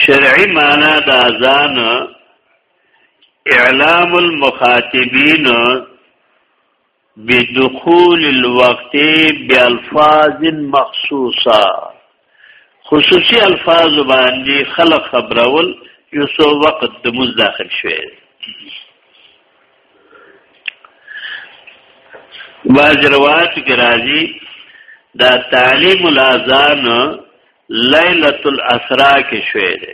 شرعي معنا د اذان اعلام المخاطبین بدخول الوقت بالفاظ مخصوصه خصوصي الفاظ باندې خلق خبرول یو سو وقت د مز داخل شوی باز روایت کې راځي دا تعلیم الاذان ليله الاسرا کې شوې ده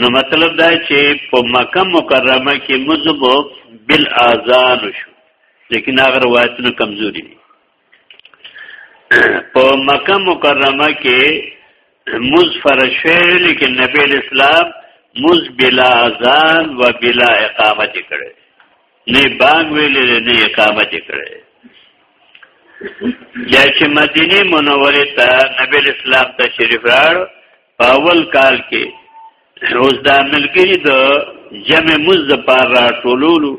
نو مطلب دا چې په مکه مکرمه کې مذهب بالاذان شو لیکن هغه روایتونه کمزوري دي په مکه مکرمه کې مز فرشوی لیکن نبی اسلام مز بلا اذان و بلا اقامت کړي نه بانګ ویلې نه اقامت کړي یا چې مدینه منوره ته نبی اسلام تشریف راړ په اول کال کې اوس دا ملګری د جمع مز د پار راټولولو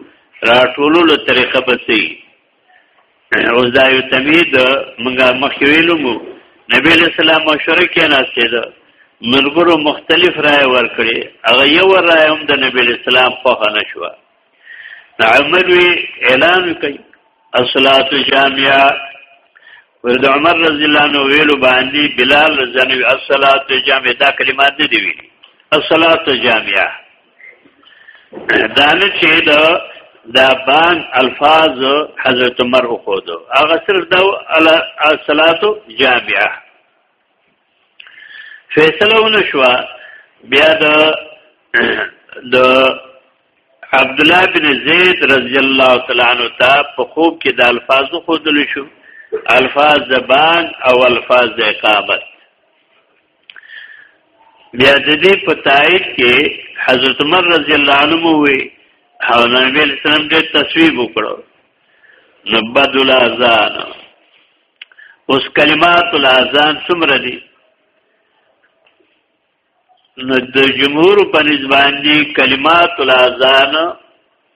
راټولولو طریقه بسې اوس دا یو تمید منګه مخویلو مو نبی له سلام مشوره کې ناشته ده ملګرو مختلف رائے ورکړي هغه یو رائے هم د نبی له سلام خو نه شو عمر وی اعلان کوي الصلاه جامعه ورد عمر رضی الله عنه ویلو باندې بلال رضی الله عنه الصلاه جامعه دا کلمات نه دی ویلي الصلاه جامعه دا نه چې دا دا بان الفاظ حضرت عمر خو دو هغه صرف دا الصلات جامعه فیصله ونشوا بیا دا د عبد الله بن زید رضی الله تعالی عنہ ته په خوب کې د الفاظ خو دل شو الفاظ زبان او الفاظ اقامت بیا د دې په تایید کې حضرت عمر رضی الله عنه وی او نبی اسلام دې تصویب وکړو نبد الاذان اوس کلمات الاذان څومره دي نو د جمهور په نسبت دي کلمات الاذان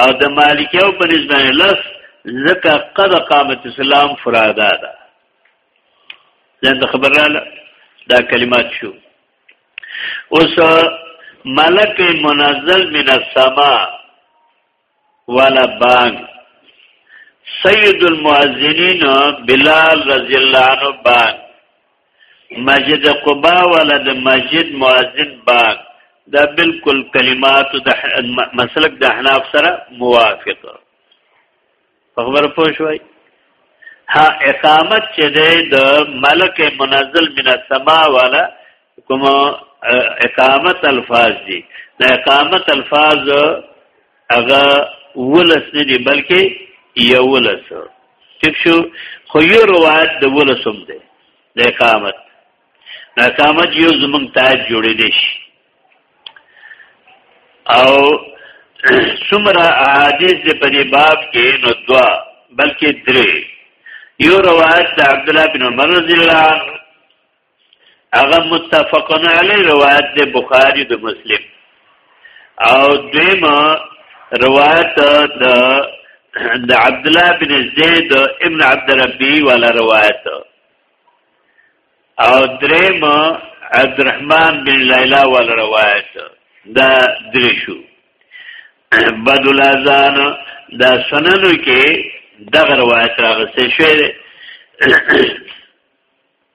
او د مالکیو په نسبت لس زکه قد قامت اسلام فرادا ده ځان د خبراله دا کلمات شو اوس ملک منزل من السما والا بانګ سید المؤذنین بلال رضی الله عنه بانګ مسجد قباء ولا د مسجد مؤذن باغ دا بالکل کلمات د مسلک د احناف سره موافق په خبره پوه شوي ها اقامت چې د ملک منزل من السما والا کوم اقامت الفاظ دي د اقامت الفاظ هغه ولس نه دی بلکې یو ولس ټیک شو خو یو روایت د ولس هم دی د اقامت د اقامت یو زمونږ تاج جوړې دی شي او څومره احادیث د په دې باب کې نو دوا بلکې درې یو روایت د عبد الله بن عمر رضی الله عنه هغه متفقن علی روایت د بخاری د مسلم او دیم روایت د د عبد الله بن زید ابن عبد ربی والا روایت او دریم عبد الرحمن بن لیلا والا روایت دا درې شو بدل اذان دا سننو کې دغه روایت راغسته شوی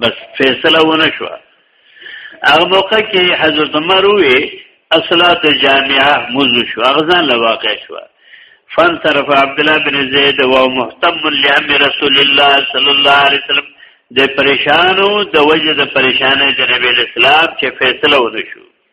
بس فیصله ونه شو هغه موقع کې حضرت عمر وی اصلات جامعه موضوع شو هغه ځان له واقع شو فن طرف عبد الله بن زید و محتم لعم رسول الله صلی الله علیه وسلم د پریشانو د وجه د پریشانې د نبی اسلام چې فیصله ونه شو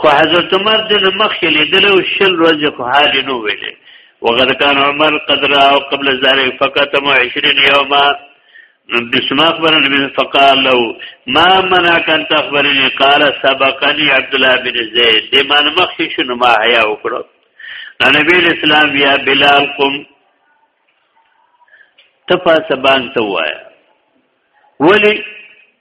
خو حضرت عمر دنه مخکې لیدلو شل ورځې خو حال نو ویلې وقد كان عمر قد رأى قبل ذلك فقتم عشرين يوما بسم أخبر النبي فقال له ما منعك أن تخبرني قال سبقني عبد الله بن زيد دې مان مخکې شنو ما حیا وکړو نبی اسلام یا بلال قم تفا سبان توایا ولی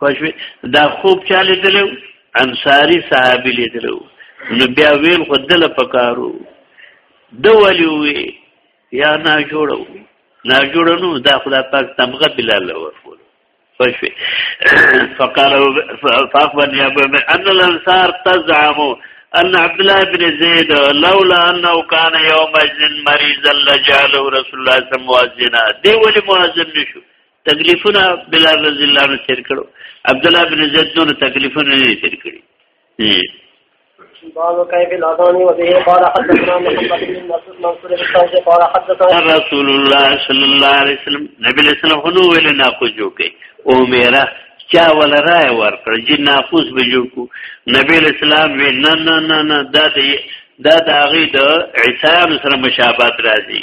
پښوی دا خوب چاله دلو انصاری صحابي لیدلو نو بیا ویل خو دل پکارو د ولی وی یا نا جوړو نا جوړو نو دا خدا پاک تمغه بلال ورکول پښوی فقال فاخبر يا ابو ان الانصار تزعم ان عبد الله بن زيد لولا انه كان يوم اذن مريضا لجعله رسول الله صلى الله عليه وسلم مؤذنا دی ولی مؤذن نشو تکلیفونه بلال رضی الله عنه تیر کړو عبد الله بن زید نور تکلیفونه نه تیر کړی باب كيف الاذان وبه قال حدثنا محمد بن مسعود منصور بن سعد قال حدثنا رسول الله صلى الله عليه وسلم نبی علیہ السلام هنو ویل نه کو جو کوي او میرا چا ول راي ور کړ جن ناقوس به جو کو نبی علیہ السلام وی نه نه نه نه دا دا د هغه د عیسی سره مشابهت راځي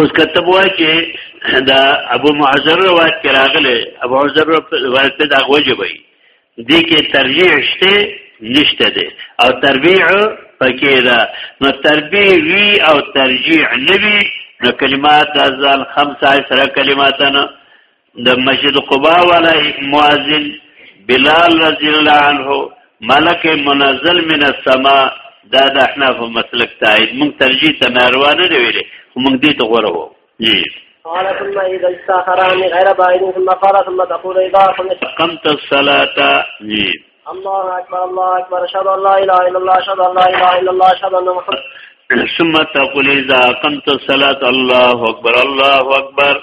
اوس کتب وای چې دا ابو معذر روایت کې راغله ابو معذر روایت دا وجه وي دې کې ترجیح شته نشته ده او تربیع پکې ده نو تربیع وی او ترجیح نوي نو کلمات ازل خمسه سره کلماتن د مسجد قباء ولای مؤذن بلال رضی الله عنه ملک منزل من السما دا د احناف مسلک تایید مونږ ترجیح ته ناروا نه دی ویلې خو مونږ دې ته غوړه وو جی قال ثم اذا استاخران غير بعيد ثم قال ثم تقول اذا قمت الصلاه جی الله اکبر الله اکبر اشهد ان لا اله الا الله اشهد ان لا اله الا الله اشهد ان محمد ثم تقول اذا قمت الصلاه الله اکبر الله اکبر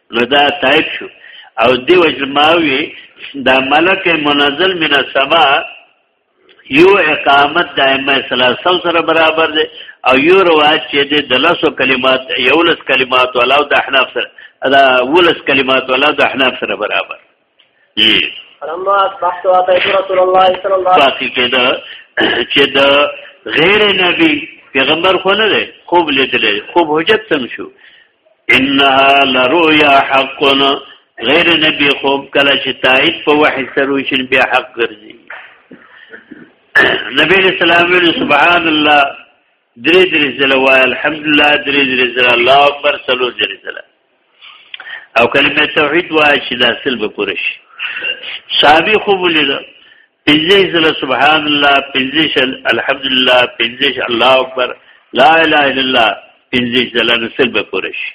نو دا تایید شو او دی وجه ماوی دا ملک منزل من السما یو اقامت د ائمه سلاسل سره برابر دی او یو روایت چې د لاسو کلمات یولس کلمات ولاو د احناف سره دا ولس کلمات ولاو د احناف سره برابر فلما اصبحت اتيت رسول الله صلى الله عليه وسلم کېده چې د غیر نبی پیغمبر خو نه دی خوب لیدلې خوب حجت سم شو انها لرؤيا حق غیر نبی خوب کله چې تایید په وحی سره وشین بیا حق ګرځي نبی رسول الله سبحان الله درې درې ځله وای الحمدلله درې درې ځله الله اکبر څلور درې ځله او کلمه توحید وای چې دا سل به پوره شي صحابي خو ولید پنځه ځله سبحان الله پنځه شل الحمدلله پنځه الله اکبر لا اله الا الله پنځه ځله سل به پوره شي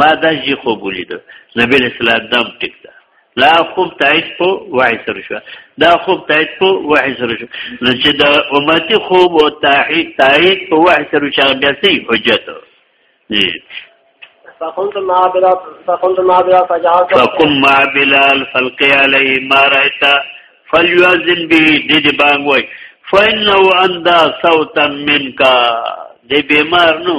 ما دا جی خوب ولید نبی علیہ السلام دم ټیک دا لا خوب تایید په وحی سره شو دا خوب تایید په وحی سره شو نو چې دا امتی خوب او تایید تایید په وحی سره شو بیا سي حجت دی فقمت مع بلال فقمت مع بلال فجعلت فقم مع بلال فلقي عليه ما رأيت فليوزن به دې دې بانګ وای فإنه أندى صوتا منك دې بیمار نو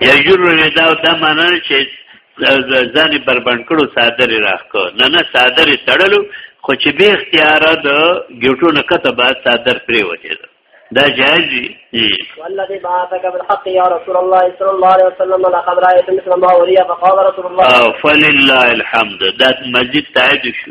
یجر الرداء دا معنا چې ځان بربند کړو صادر راخکو نه نه صادر تړلو خو چې به اختیار د ګټو نه کته بعد صادر پرې وځي دا جائز دی والذي بعثك بالحق يا رسول الله صلى الله عليه وسلم لقد رايت مثل ما وريا فقال رسول الله فلله الحمد دا مزید تایید شو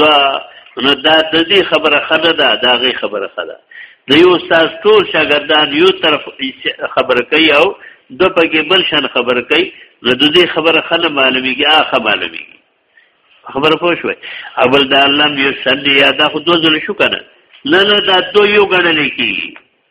دا نو دا د دې خبره خده ده دا غي خبره خده د یو استاد ټول شاګردان یو طرف خبره کوي او د پکې بل شان خبره کوي نو د دې خبره خله معلومیږي اخه معلومیږي خبره پوه شوي اول دا لم یصلی یا دا خو دوه ځله شو کنه نه نه دا دوه یو غنل کیږي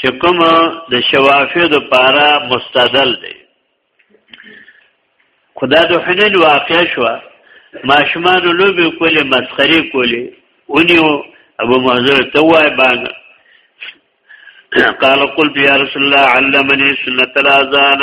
چې کوم د شوافیو د پاره مستدل دی خدا د حنین واقع شو ماشومان لوبي کولې مسخري کولې اونیو ابو محذور توای باغ قال قلت يا رسول الله علمني سنة الاذان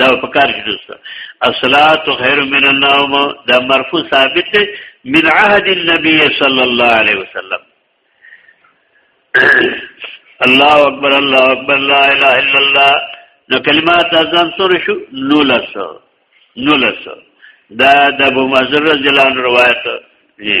دا په کار کې دوسته الصلات خير من النوم دا مرفوع ثابت دی من عهد النبي صلى الله عليه وسلم الله اکبر الله اکبر لا اله الا الله نو کلمات اذان سور شو نو لسو نو لسو دا د ابو مزر رضی الله عنه روایت دی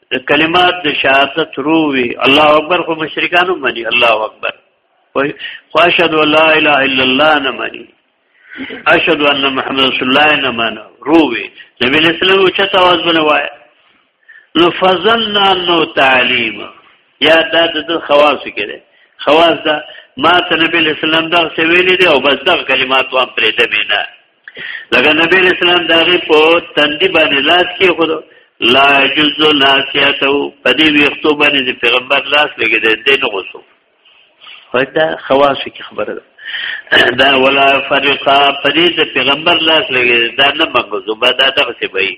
د کلمات د شهادت رووي الله اکبر خو مشرکانو مني الله اکبر واشهد لا اله الا الله نه مني اشهد ان محمد رسول الله نه منو رووي نبی اسلام او چت आवाज بنوای نو فزننا نو تعلیم یا دا د خواص کړي خواص دا ما ته نبی اسلام دا څه ویلي دي او بس دا کلمات وام پرې دمه نه لکه نبی اسلام داغه په تندی باندې لاس کې خود لا جز ناسیته په دې ویختو باندې د پیغمبر لاس لګی دی دین غوسو دا خواص کی خبره ده دا ولا فرقا په دې د پیغمبر لاس لګی دا نه منګو زبا دا دغه څه وایي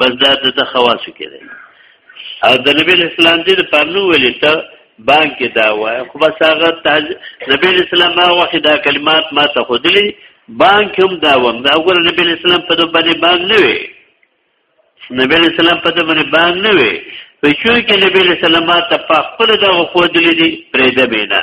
بس دا د خواصو کې دی او د نبی اسلام دې په نو ویل ته بانک دا وای خو بس هغه نبی اسلام ما وخت دا کلمات ما ته خودلی بانک هم دا وم دا وګوره نبی اسلام په دې باندې بانک نه وي نبی اسلام په دې باندې بانک نه وي په شو کې نبی اسلام ما ته په خپل دا خودلی دي پرې دې نه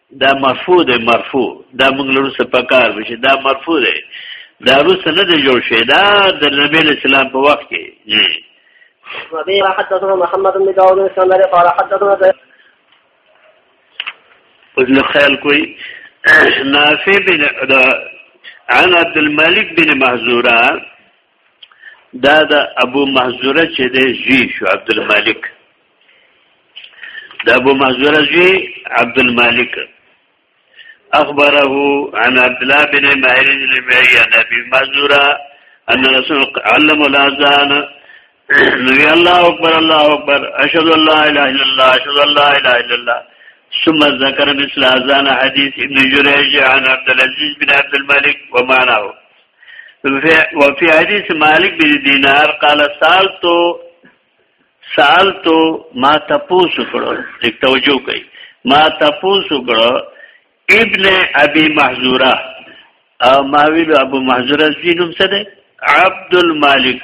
دا مرفوع دی مرفوع دا موږ لرسه پکار بشي دا مرفوع دی دا روس نه دی جوړ شي دا د نبی اسلام په وخت کې وبه حدثنا محمد بن داود بن سندر قال حدثنا وزن خیال کوئی نافع بن عن عبد الملك بن محزورة دا د ابو محذوره چې دی زوی شو عبدالمالک د ابو محذوره زوی عبدالمالک اخبره عن عبد الله بن ماهر الربيعي عن ابي محذوره ان رسول علم الاذان نبی الله اکبر الله اکبر اشهد ان لا اله الا الله اشهد ان لا اله الا الله ثم ذكر مثل اذان حديث ابن جريج عن عبد العزيز بن عبد الملك ومعناه وفي حديث مالک بن دينار قال سالت سالت ما تپوس کړو لیک توجه کوي ما تپوس کړو ابن ابي محذوره او ماویل ابو محذوره زینوم څه ده عبد المالک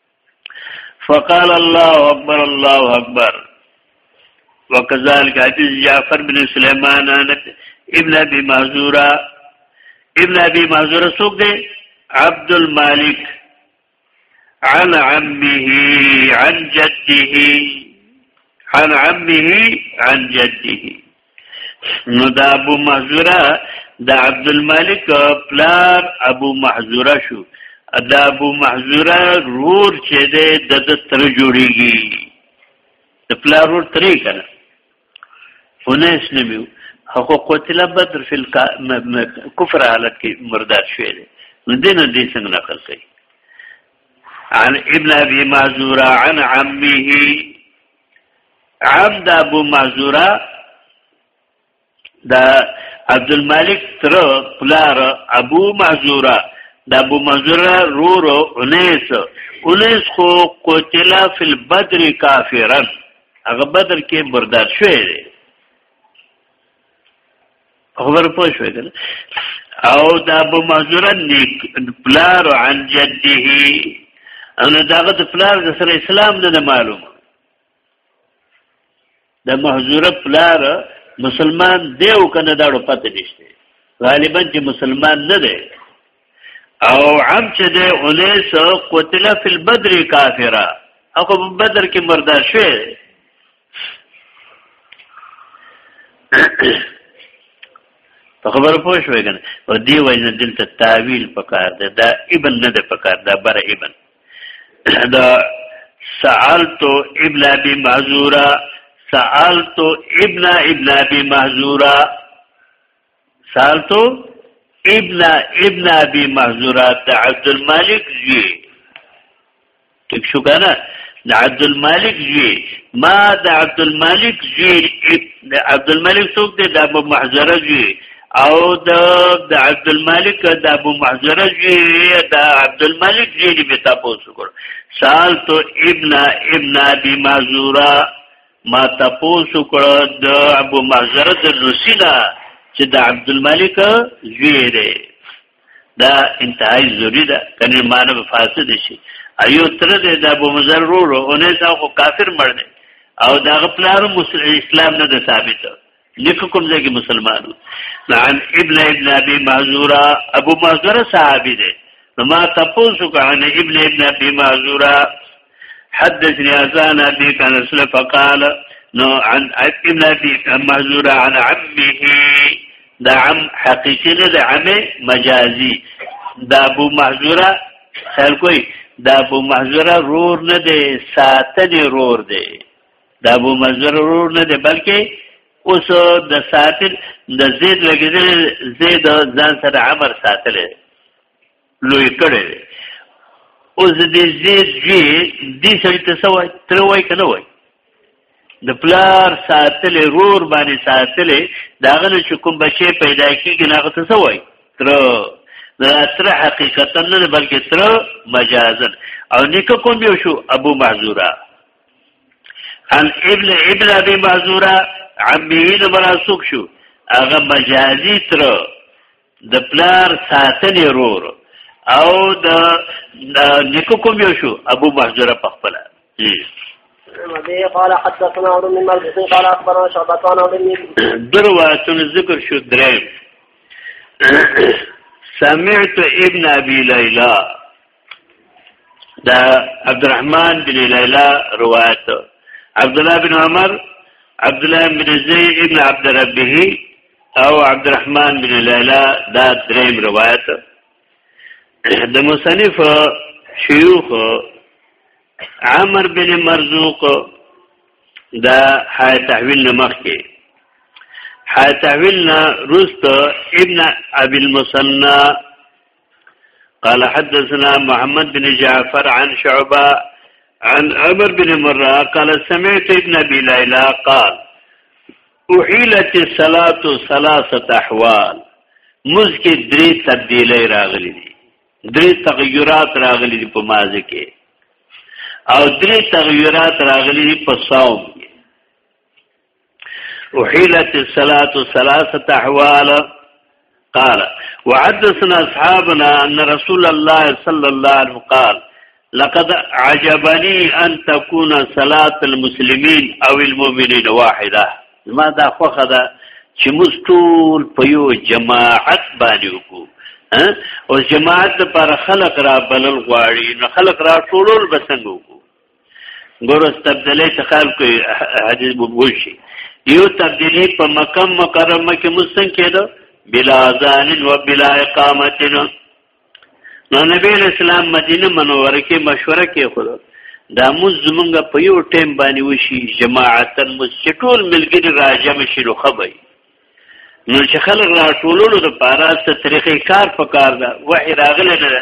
فقال الله اكبر الله اكبر وكذلك حديث جعفر بن سليمان ابن ابي معذوره ابن ابي معذوره سوق دی عبد المالک عن عمه عن جده عن عمه عن جده نو دا ابو محذوره د عبد الملک پلار ابو محذوره شو دا ابو محذوره رور چې دی د د تر جوړیږي د پلار رور ترې کنه هنیس نمیو هغه قتل بدر فی کفر حالت کې مردار شوی دی نو دینه دې څنګه نقل کوي عن ابن ابي معذوره عن عمه عبد ابو معذوره د عبد الملک تر پلار ابو معذوره د ابو معذوره رور انیس انیس خو قتل فی البدر کافرا هغه بدر کې بردار شوی دی خبر پوه شوې کنه او دا ابو معذوره نیک پلار عن جده ان داغه د پلار د سره اسلام نه معلوم د محذوره پلار مسلمان دی او کنه دا ډو پته نشته غالبا چې مسلمان نه دی او عم چې دی الیس قتل فی البدر کافرا هغه بدر کې مردا شوی په خبره پوه شوې کنه او دی وجه دلته تعویل پکار ده دا ابن نه ده پکار دا بر ابن دا سالتو ابن ابي معذورا سالتو ابن ابن ابي معذورا سالتو ابن ابن ابي محذورات د عبد الملک زوی ټیک شو کنه د عبد الملک زوی ما د عبد الملک زوی د عبد الملک څوک دی د ابو محذوره زوی او د د عبد الملک د ابو محذوره زوی د عبد الملک زوی به تاسو وکړ سالتو ابن ابن ابي محذوره ما تاسو کړه د ابو مازر د لوسینا چې د عبد الملک زوی دی دا انتهایی ضروری ده کنه معنی به فاسد شي ایو تر دې د ابو مازر ورو ورو اونې تا خو کافر مړ دی او دا غپلار اسلام نه ده ثابته لیکو کوم ځای کې مسلمانو عن ابن ابن ابي معذورا ابو معذورا صحابي دی نو ما تاسو کو عن ابن ابن ابي معذورا حدثني اذان ابي كان اسل فقال نو عن ابن ابي معذورا عن عمه دا عم حقيقي نه دا عم مجازي دا ابو معذورا خیر کوئی دا ابو معذورا رور نه دی ساتنی رور دی د ابو مزر ورور نه دی بلکې اوس د ساتل د زید لګیدل زید ځان سره عمر ساتل لوی کړي اوس د زید جی د سړي ته سوای تر وای کنه وای د پلار ساتل رور باندې ساتل داغه نه چې کوم بچي پیدا کیږي نه ته سوای تر دا تر حقیقتا نه بلکې تر مجازن او نیکه کوم یو شو ابو معذوره الابل ابل ابي معذورا عمي د مراسوک شو هغه مجازي تر د پلار ساتنې رور او د نیکو کوم یو شو ابو محذوره په خپل قال حدثنا عمرو بن مرزق قال اخبرنا شعبة عن عمرو بن درواتن ذکر شو دریم سمعت ابن ابي ليلى دا عبدالرحمن بن لیلا روایت عبدالله بن عمر عبدالله بن زید ابن عبد ربه او عبدالرحمن بن لیلا دا دریم روایت د مصنف شیوخ عمر بن مرزوق دا حای تحویل نمخ کې حای تحویل نه رست ابن ابي المثنى قال حدثنا محمد بن جعفر عن شعبه عن عمر بن مره قال سمعت ابن ابي ليلى قال احيلت الصلاه ثلاثه احوال مزکه درې تبدیلې راغلي دي درې تغیرات راغلي دي په مازه کې او درې تغیرات راغلي دي په صوم احيلت الصلاه ثلاثه احوال قال وحدثنا اصحابنا ان رسول الله صلى الله عليه وسلم قال لقد عجبني ان تكون صلاه المسلمين او المؤمنين واحده ما دا خوخه ده چې موږ ټول په یو جماعت باندې وکړو او جماعت لپاره خلق را بلل غواړي نو خلق را ټولول بسنګو ګورو تبدیلی ته خیال کوي حدیث بوشي یو تبدیلی په مکه مکرمه کې مستن کېده بلا اذان و بلا اقامه نو نبی اسلام مدینه منوره کې مشوره کې خو دا موږ زمونږ په یو ټیم باندې وشي جماعتن موږ چې ټول ملګری راجم شي نو خبري نو چې خلک را ټولولو د پاره ست طریقې کار پکار ده وحی راغله نه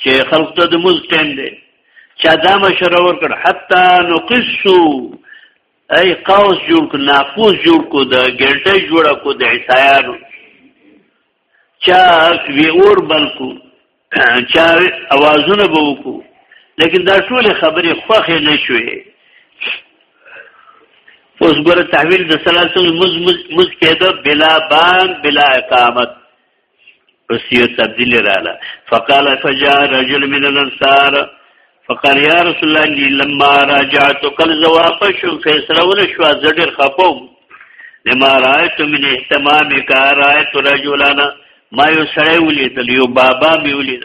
چې خلق ته د موز ټیم دی چا دا مشوره ورکړ حتی نقصو ای قوس جوړ کو ناقوس جوړ کو د ګلټه جوړ کو د عیسایانو چا وی اور بلکو چا اوازونه به وکړو لیکن دا ټول خبرې خوخه نه شوې اوس ګره تحویل د صلاتو مز مز مز کېده بلا بان بلا اقامت اوس یو تبدیل رااله فقال فجاء رجل من الانصار فقال یا رسول الله لی لما راجعت کل زواف شو فیصله ول شو زړه خپو لما رايت من اهتمام کا رايت رجلانا ما یو سړی ولید یو بابا می ولید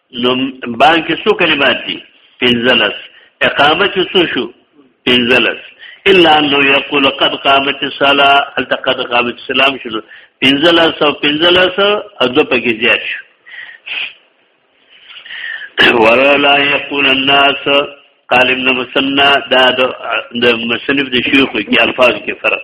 نو بانک کې څو کلمات دي پنځلس اقامه چې څو شو پنځلس الا انه یقول قد قامت الصلاه هل قد قامت السلام شو پنځلس او پنځلس او دو پکې زیات شو ولا يكون الناس قال ابن مسنى دا د مصنف د شیوخ کې الفاظ کې فرق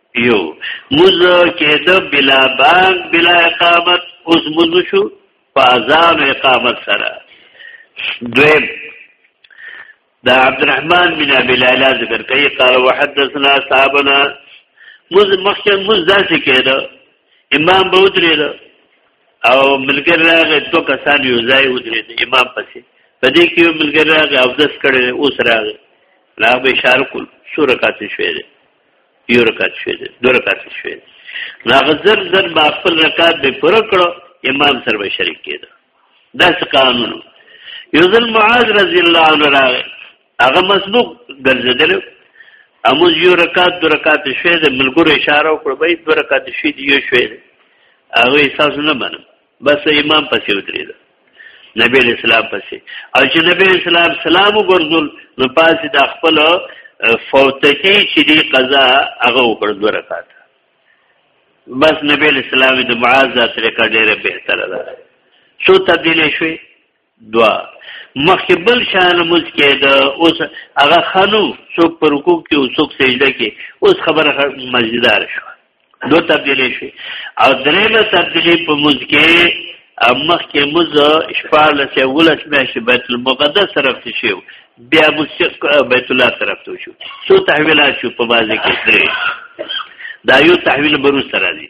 یو موز کېده بلا بانګ بلا اقامت اوس موز شو په اذان او اقامت سره دویم دا عبدالرحمن بن ابي ليلى ذکر کوي قال وحدثنا صاحبنا موز مخکې موز داسې کېده امام به ودرېده او ملګر راغی دو کسان یو ځای ودرېد امام پسې په دې کې یو ملګر راغی او دس کړی اوس راغی راغی شارکل سورکاتې شوې یو رکعت شوی دی دو رکعت شوی دی نو هغه زر زر به خپل رکعت به پوره کړو امام سره به شریک کېده دا څه قانون یو ځل معاذ رضی الله عنه راغی هغه مسبوق ګرځېدل اموز یو رکعت دو رکعت شوی دی ملګرو اشاره وکړه به دو رکعت شوی دی یو شوی دی هغه احساس نه منم بس امام پسې ودرېده نبی اسلام پسې او چې نبی اسلام سلام وګرځول نو پاسې د خپل فوتکی چې دی قضا هغه وکړ دوه رکعات بس نبی اسلام د معاذ طریقه ډیره بهتره ده څو تبدیل شوي دوا مخکې بل شان موز کې د اوس هغه خانو څوک پر رکوع کې او څوک سجده کې اوس خبره مزیدار شو دو تبدیلی شي او درېمه تبدیلی په موز کې مخکې موز شپارلس یا ولس میاشتې بیت المقدس طرف ته شو بیا موز بیت الله طرف ته شو څو تحویلات شو په بازي کې درې دا یو تحویل بروس راځي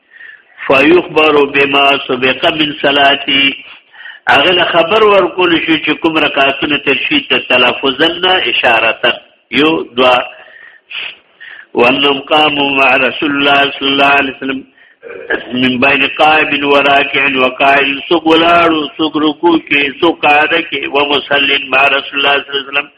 فیخبر بما سبق من صلاتی هغه له خبر ورکول شو چې کوم رکعاتونه ترشید ته تلفظن اشارتا یو دوا وانم قاموا مع رسول الله صلی الله علیه وسلم من بین قائم و راکع و قائل سو گلارو سو رکو کې سو قاعده کې و مسلم مع رسول الله صلی الله علیه وسلم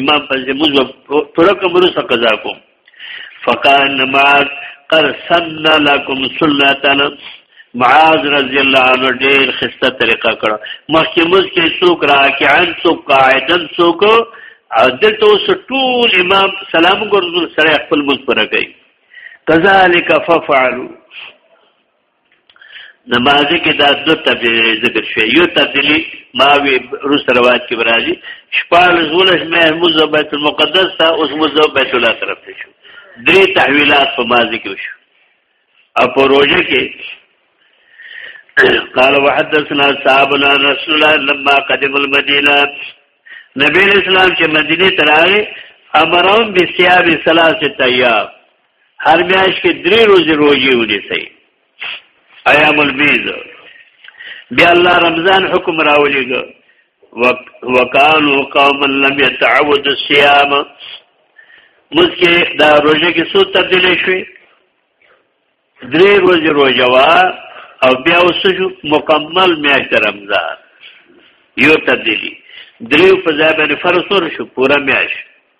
امام پس موز پورا کمرو سا قضا کوم فقال نماز قر سن لکم سنتنا معاذ رضی الله عنه ډیر خسته طریقه کړه مخکې موږ کې څوک راکعان څوک قاعدن څوک دلته اوس ټول امام سلام ګرځول سره خپل موږ پر کوي کذالک ففعلوا نمازی کې دا دو تبدیلی ذکر شوی یو تبدیلی ما وی روس روایت کې برازي شپال زولش مې موز بیت المقدس ته اوس موز بیت الله طرف ته شو درې تحویلات په مازی کې شو او په روزه کې قال وحدثنا صحابنا رسول الله لما قدم المدينه نبی اسلام چې مدینه ته راغی امرهم بسیاب ثلاثه تیاب هر میاش کې درې روزي روزي ونیسي ایام البیض بیا الله رمضان حکم راولېګو وکانو قوما لم يتعود الصيام مسکه دا روزه کې څو تبدیل شوي درې روزي روزه وا او بیا وسجو مکمل میاشت رمضان یو تبدیلی دریو په ځای باندې فرض شو پورا میاشت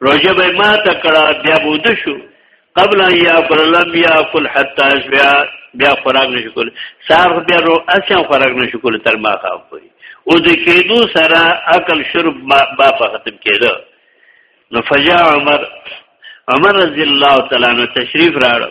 روجه به ما ته کړه بیا بود شو قبل ان یاکل لم یاکل حتا اشبع بیا خوراک نشو کول سار بیا رو اسیا خوراک نشو کول تر ما خاف کوي او د کېدو سره عقل شرب ما با ختم کېده نو فجاء عمر عمر رضی الله تعالی عنہ تشریف راړ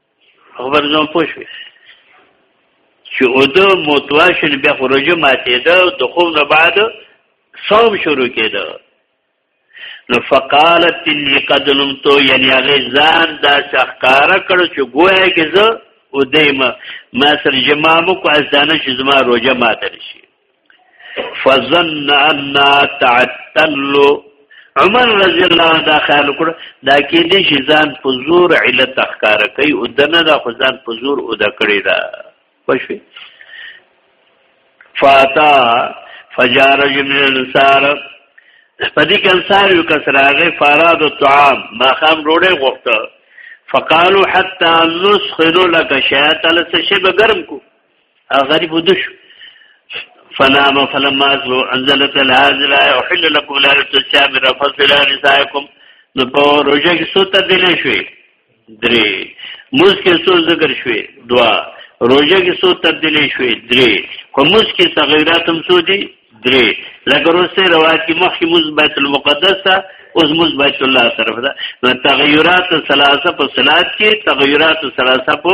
خبر زما پوښوي چې او د متواشن بیا خروجه ماتې ده د خوب نه بعد صوم شروع کېده نو فقالت اني قد نمت یعنی هغه ځان دا شخکارا کړ چې ګویا کې زه او دیمه ما سر جمامو کو از دانه چې زما روزه ماته شي فظن ان تعتل عمر رضی الله عنه دا خیال کړ دا کې دې شي ځان په زور علت تخکار کوي او دنه دا خو ځان په زور او د کړی دا پښوی فاتا فجار جن انصار پدې کې انصار یو کس راغی فاراد الطعام ما خام روړې غوښته فقالو حتا نسخنو لك شاتا لسه شی به ګرم کو غریب ودش فلما فلما انزلت هذه الايه احل لكم لا تشام رفض الى نسائكم نو په روزه کې څو تبدیلې شوې درې موږ کې څو ذکر شوې دوا روزه کې څو تبدیلې شوې درې خو موږ کې صغیرات هم څو دي درې لکه روسه روایت کې مخکې موږ بیت المقدس ته اوس موږ بیت الله طرف ده نو تغیرات ثلاثه په صلات کې تغیرات ثلاثه په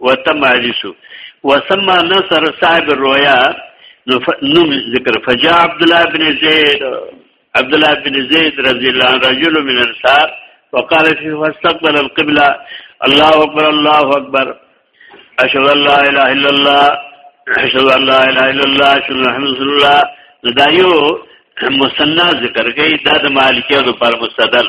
وتم علیسو وسمى نصر صاحب الرؤيا نوم ذکر فجاء عبد الله بن زيد عبد الله بن زيد رضي الله عنه رجل من الانصار وقال فيه واستقبل القبلة الله اكبر الله اكبر اشهد ان لا اله الا الله اشهد ان لا اله الا الله اشهد ان محمد رسول الله دا یو مصنع ذکر کوي دا د مالکیانو پر مستدل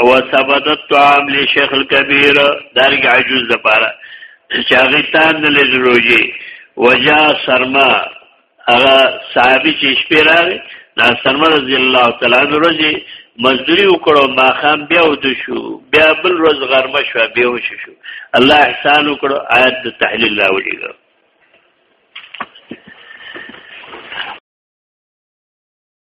او ثبت الطعام لشیخ الكبیر دارګه عجوز د پاره چې هغه تان نه لږوږي وجا سرما هغه صحابي چې شپې راغی دا سرما رضی الله تعالی عنہ ورځي مزدوری وکړو ما خام بیا ود شو بیا بل روز غرمه شو بیا وش شو الله احسان وکړو آیات د تحلیل راوړي